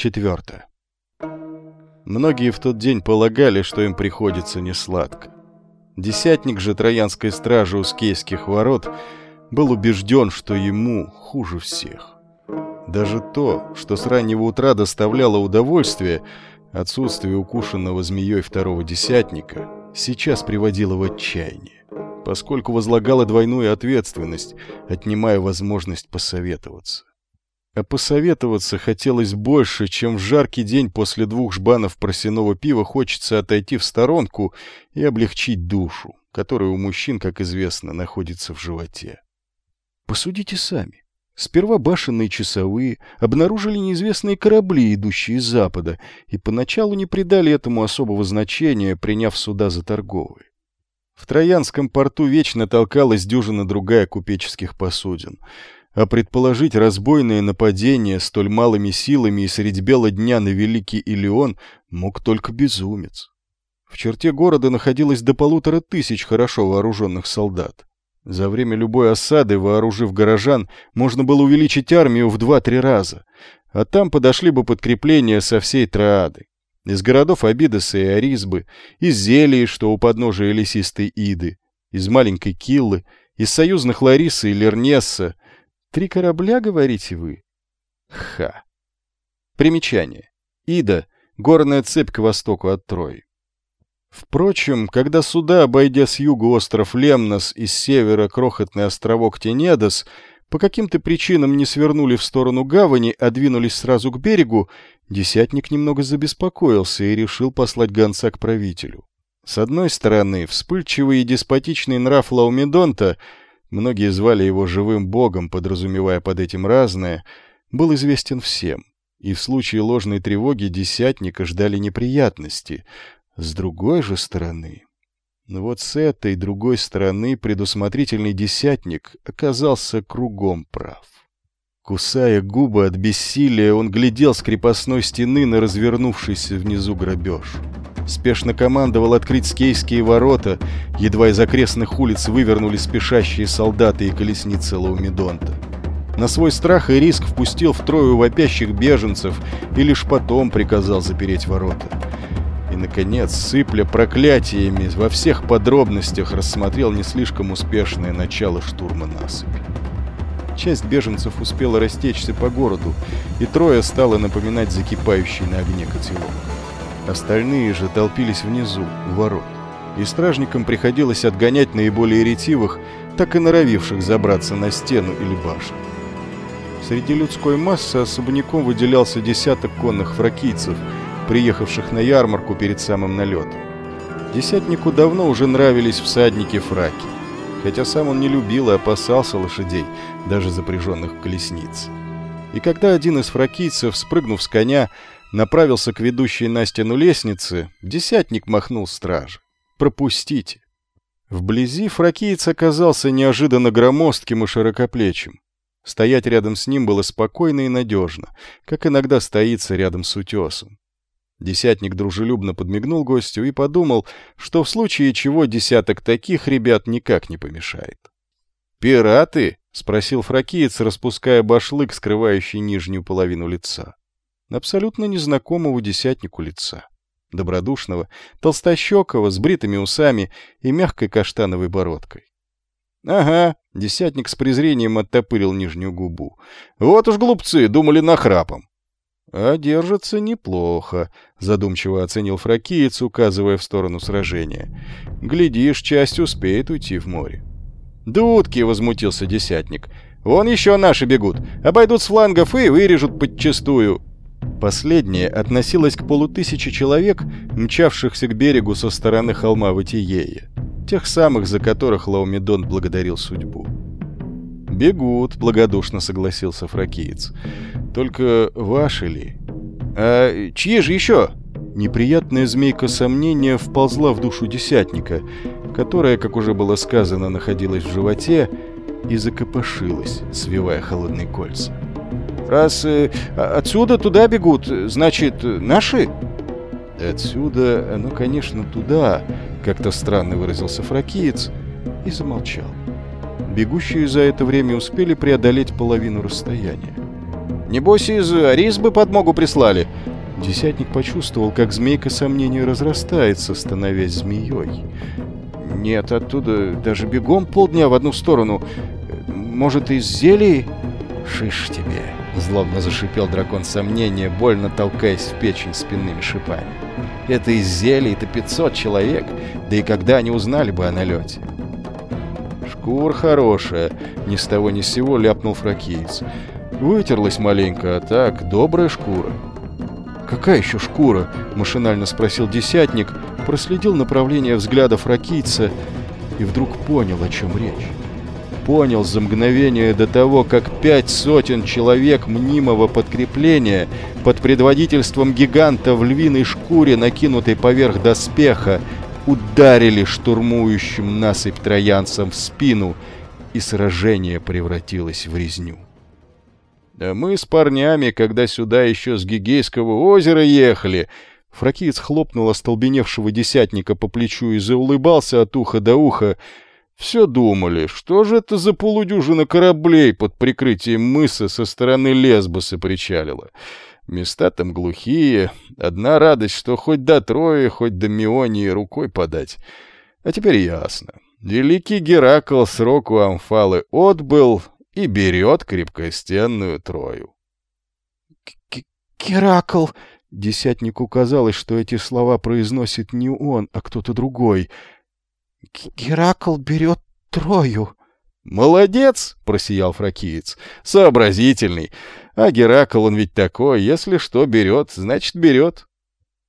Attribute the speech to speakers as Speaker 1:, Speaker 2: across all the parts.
Speaker 1: Четвертое. Многие в тот день полагали, что им приходится несладко. Десятник же Троянской стражи у Скейских ворот был убежден, что ему хуже всех. Даже то, что с раннего утра доставляло удовольствие, отсутствие укушенного змеей второго десятника, сейчас приводило в отчаяние, поскольку возлагало двойную ответственность, отнимая возможность посоветоваться. А посоветоваться хотелось больше, чем в жаркий день после двух жбанов просяного пива хочется отойти в сторонку и облегчить душу, которая у мужчин, как известно, находится в животе. Посудите сами. Сперва башенные часовые обнаружили неизвестные корабли, идущие с запада, и поначалу не придали этому особого значения, приняв суда за торговые. В Троянском порту вечно толкалась дюжина другая купеческих посудин, а предположить разбойное нападение столь малыми силами и средь бела дня на Великий Илеон мог только безумец. В черте города находилось до полутора тысяч хорошо вооруженных солдат. За время любой осады, вооружив горожан, можно было увеличить армию в два-три раза, а там подошли бы подкрепления со всей Троады. Из городов Абидоса и Аризбы, из Зелии, что у подножия лесистой Иды, из маленькой Киллы, из союзных Ларисы и Лернесса. Три корабля, говорите вы? Ха. Примечание. Ида — горная цепь к востоку от Трои. Впрочем, когда суда, обойдя с юга остров Лемнос и с севера крохотный островок Тенедос, по каким-то причинам не свернули в сторону гавани, а двинулись сразу к берегу, десятник немного забеспокоился и решил послать гонца к правителю. С одной стороны, вспыльчивый и деспотичный нрав Лаумедонта, многие звали его живым богом, подразумевая под этим разное, был известен всем, и в случае ложной тревоги десятника ждали неприятности — с другой же стороны... Но вот с этой другой стороны предусмотрительный десятник оказался кругом прав. Кусая губы от бессилия, он глядел с крепостной стены на развернувшийся внизу грабеж. Спешно командовал открыть скейские ворота, едва из окрестных улиц вывернули спешащие солдаты и колесницы Лаумедонта. На свой страх и риск впустил в трою вопящих беженцев и лишь потом приказал запереть ворота и, наконец, сыпля проклятиями, во всех подробностях рассмотрел не слишком успешное начало штурма насыпи. Часть беженцев успела растечься по городу, и трое стало напоминать закипающий на огне котелок. Остальные же толпились внизу, у ворот, и стражникам приходилось отгонять наиболее ретивых, так и норовивших забраться на стену или башню. Среди людской массы особняком выделялся десяток конных фракийцев – приехавших на ярмарку перед самым налетом. Десятнику давно уже нравились всадники фраки, хотя сам он не любил и опасался лошадей, даже запряженных в колесниц. И когда один из фракийцев, спрыгнув с коня, направился к ведущей на стену лестнице, десятник махнул страже. «Пропустите!» Вблизи фракиец оказался неожиданно громоздким и широкоплечим. Стоять рядом с ним было спокойно и надежно, как иногда стоится рядом с утесом. Десятник дружелюбно подмигнул гостю и подумал, что в случае чего десяток таких ребят никак не помешает. «Пираты?» — спросил фракиец, распуская башлык, скрывающий нижнюю половину лица. Абсолютно незнакомого десятнику лица. Добродушного, толстощекого, с бритыми усами и мягкой каштановой бородкой. «Ага», — десятник с презрением оттопырил нижнюю губу. «Вот уж глупцы, думали нахрапом. «А держится неплохо», — задумчиво оценил фракиец, указывая в сторону сражения. «Глядишь, часть успеет уйти в море». «Дудки!» — возмутился десятник. «Вон еще наши бегут. Обойдут с флангов и вырежут подчистую». Последнее относилось к полутысяче человек, мчавшихся к берегу со стороны холма Ватиея, тех самых, за которых Лаумедон благодарил судьбу. «Бегут», — благодушно согласился фракиец. «Только ваши ли?» «А чьи же еще?» Неприятная змейка сомнения вползла в душу десятника, которая, как уже было сказано, находилась в животе и закопошилась, свивая холодные кольца. «Раз э, отсюда туда бегут, значит, наши?» «Отсюда, ну, конечно, туда», — как-то странно выразился фракиец и замолчал. Бегущие за это время успели преодолеть половину расстояния.
Speaker 2: Небось, из Аризбы подмогу прислали?»
Speaker 1: Десятник почувствовал, как змейка сомнений разрастается, становясь змеей.
Speaker 2: «Нет, оттуда даже бегом полдня в одну сторону. Может, из зелий?»
Speaker 1: «Шиш тебе!» — злобно зашипел дракон сомнения, больно толкаясь в печень спинными шипами. «Это из зелий-то 500 человек, да и когда они узнали бы о налете?» «Шкур хорошая!» — ни с того ни с сего ляпнул фракиец. «Вытерлась маленько, а так добрая шкура». «Какая еще шкура?» — машинально спросил десятник, проследил направление взгляда фракийца и вдруг понял, о чем речь. Понял за мгновение до того, как пять сотен человек мнимого подкрепления под предводительством гиганта в львиной шкуре, накинутой поверх доспеха, ударили штурмующим насыпь троянцам в спину, и сражение превратилось в резню. А мы с парнями, когда сюда еще с Гигейского озера ехали, Фракиец хлопнул остолбеневшего десятника по плечу и заулыбался от уха до уха. Все думали, что же это за полудюжина кораблей под прикрытием мыса со стороны Лесбоса причалила. Места там глухие. Одна радость, что хоть до Трои, хоть до Мионии рукой подать. А теперь ясно. Великий Геракл сроку Амфалы отбыл и берет крепкостенную Трою.
Speaker 2: «Геракл!»
Speaker 1: Десятнику казалось, что эти слова произносит не он, а кто-то другой.
Speaker 2: «Геракл берет Трою!»
Speaker 1: «Молодец!» — просиял фракиец. «Сообразительный. А Геракл он ведь такой, если что берет, значит берет».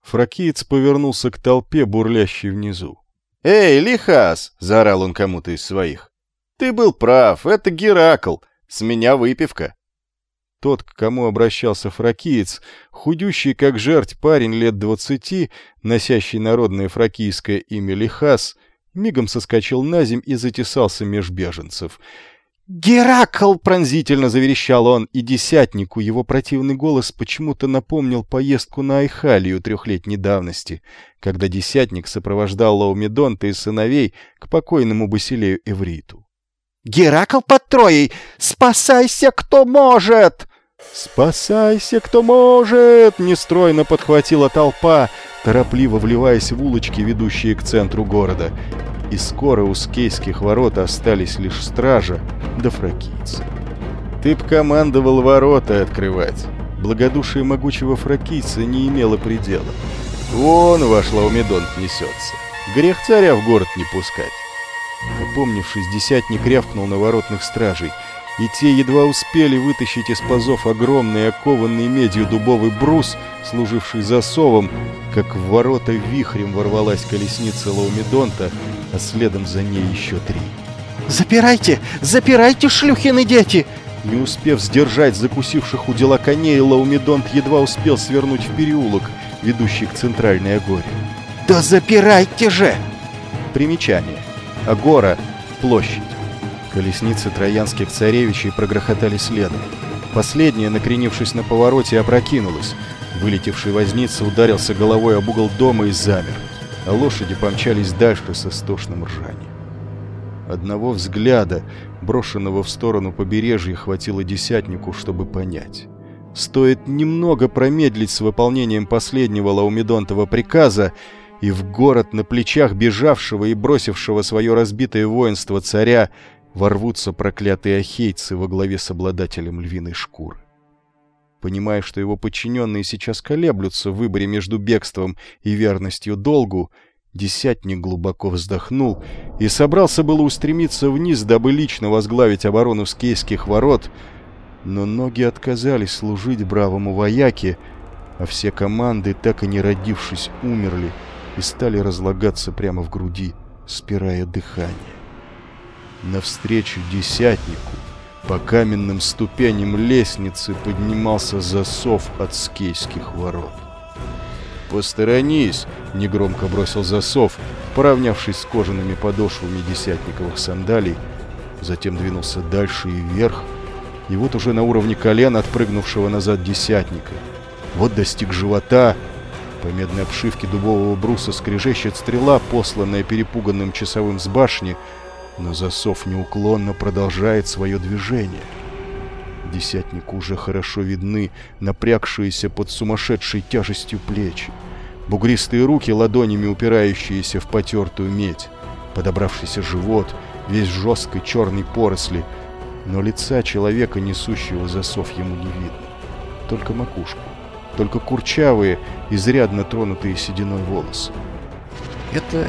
Speaker 1: Фракиец повернулся к толпе, бурлящей внизу.
Speaker 2: «Эй, Лихас!» — заорал он кому-то из своих. Ты был прав, это Геракл. С меня выпивка.
Speaker 1: Тот, к кому обращался фракиец, худющий как жерть парень лет двадцати, носящий народное фракийское имя Лихас, мигом соскочил на земь и затесался меж беженцев. «Геракл!» — пронзительно заверещал он, и десятнику его противный голос почему-то напомнил поездку на Айхалию трехлетней давности, когда десятник сопровождал Лаумедонта и сыновей к покойному Басилею Эвриту.
Speaker 2: Геракл под Троей! Спасайся, кто может!»
Speaker 1: «Спасайся, кто может!» — нестройно подхватила толпа, торопливо вливаясь в улочки, ведущие к центру города. И скоро у скейских ворот остались лишь стража да фракийцы. «Ты б командовал ворота открывать!» Благодушие могучего фракийца не имело предела. «Вон ваш Лаумедонт несется! Грех царя в город не пускать!» Опомнившись, десятник рявкнул на воротных стражей, и те едва успели вытащить из пазов огромный окованный медью дубовый брус, служивший засовом, как в ворота вихрем ворвалась колесница Лаумедонта, а следом за ней еще три.
Speaker 2: «Запирайте! Запирайте, шлюхины дети!»
Speaker 1: Не успев сдержать закусивших у дела коней, Лаумедонт едва успел свернуть в переулок, ведущий к центральной агоре.
Speaker 2: «Да запирайте же!»
Speaker 1: Примечание. Агора — площадь. Колесницы троянских царевичей прогрохотали следом. Последняя, накренившись на повороте, опрокинулась. Вылетевший возница ударился головой об угол дома и замер, а лошади помчались дальше со стошным ржанием. Одного взгляда, брошенного в сторону побережья, хватило десятнику, чтобы понять. Стоит немного промедлить с выполнением последнего Лаумедонтова приказа, и в город на плечах бежавшего и бросившего свое разбитое воинство царя ворвутся проклятые ахейцы во главе с обладателем львиной шкуры. Понимая, что его подчиненные сейчас колеблются в выборе между бегством и верностью долгу, десятник глубоко вздохнул и собрался было устремиться вниз, дабы лично возглавить оборону скейских ворот, но ноги отказались служить бравому вояке, а все команды, так и не родившись, умерли, и стали разлагаться прямо в груди, спирая дыхание. Навстречу десятнику по каменным ступеням лестницы поднимался засов от скейских ворот. «Посторонись!» — негромко бросил засов, поравнявшись с кожаными подошвами десятниковых сандалий, затем двинулся дальше и вверх, и вот уже на уровне колен отпрыгнувшего назад десятника. Вот достиг живота — по медной обшивке дубового бруса скрежещет стрела, посланная перепуганным часовым с башни, но засов неуклонно продолжает свое движение. Десятнику уже хорошо видны напрягшиеся под сумасшедшей тяжестью плечи, бугристые руки, ладонями упирающиеся в потертую медь, подобравшийся живот, весь жесткой черной поросли, но лица человека, несущего засов, ему не видно. Только макушку, только курчавые, изрядно тронутые сединой волосы.
Speaker 3: «Это...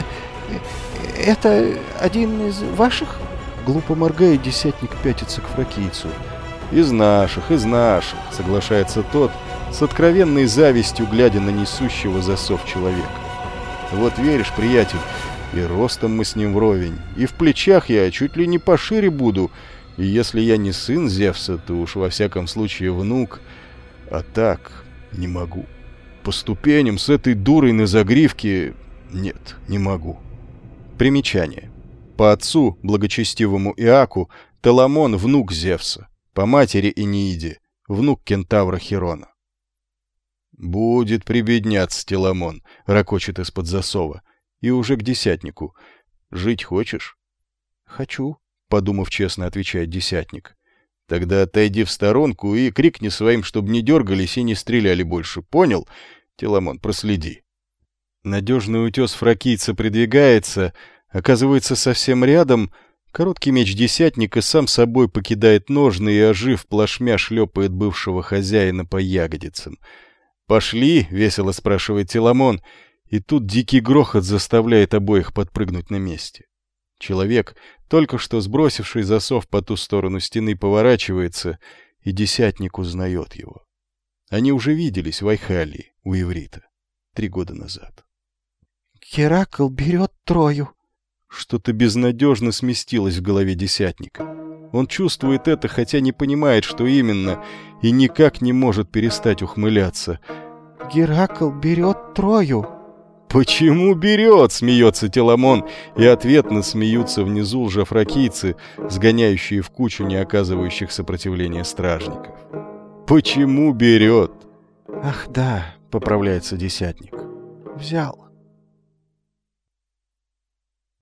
Speaker 3: это один из ваших?»
Speaker 1: Глупо моргая, десятник пятится к фракийцу. «Из наших, из наших», — соглашается тот, с откровенной завистью глядя на несущего засов человека. «Вот веришь, приятель, и ростом мы с ним вровень, и в плечах я чуть ли не пошире буду, и если я не сын Зевса, то уж во всяком случае внук, а так не могу. По ступеням с этой дурой на загривке нет, не могу». Примечание. По отцу, благочестивому Иаку, Теламон — внук Зевса, по матери Энеиде, внук кентавра Херона. «Будет прибедняться, Теламон», — ракочет из-под засова, и уже к десятнику. «Жить хочешь?»
Speaker 3: «Хочу», —
Speaker 1: подумав честно, отвечает десятник. «Тогда отойди в сторонку и крикни своим, чтобы не дергались и не стреляли больше. Понял? Теламон, проследи». Надежный утес фракийца придвигается, оказывается совсем рядом. Короткий меч десятника сам собой покидает ножны и, ожив, плашмя шлепает бывшего хозяина по ягодицам. «Пошли?» — весело спрашивает Теламон, и тут дикий грохот заставляет обоих подпрыгнуть на месте. Человек, только что сбросивший засов по ту сторону стены, поворачивается, и десятник узнает его. Они уже виделись в Айхалии, у Иврита, три года назад.
Speaker 3: «Геракл берет Трою!»
Speaker 1: Что-то безнадежно сместилось в голове десятника. Он чувствует это, хотя не понимает, что именно, и никак не может перестать ухмыляться.
Speaker 3: «Геракл берет Трою!»
Speaker 1: «Почему берет?» — смеется Теламон, и ответно смеются внизу лжефракийцы, сгоняющие в кучу не оказывающих сопротивления стражников. «Почему берет?»
Speaker 3: «Ах да», — поправляется десятник. «Взял».